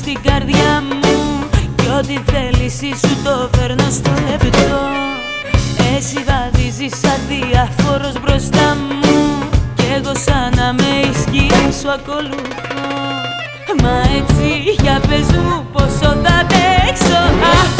στην καρδιά μου Κι ό,τι θέλεις σου το φέρνω στο λεπτό Εσύ βαδίζεις αδιάφορος μπροστά μου Κι εγώ σαν να με η σκιά σου ακολουθώ Μα έτσι για πες μου πόσο θα πέξω.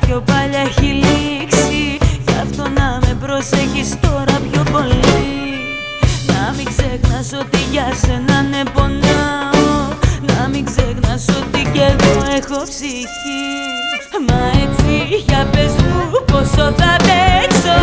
Πιο παλιά έχει λήξει. Γι' αυτό να με προσέχεις τώρα πιο πολύ. Να μην ξεχνάς ότι για σένα ναι πονάω. Να μην ξεχνάς ότι κι εγώ έχω ψυχή. Μα έτσι για πες μου πόσο θα αντέξω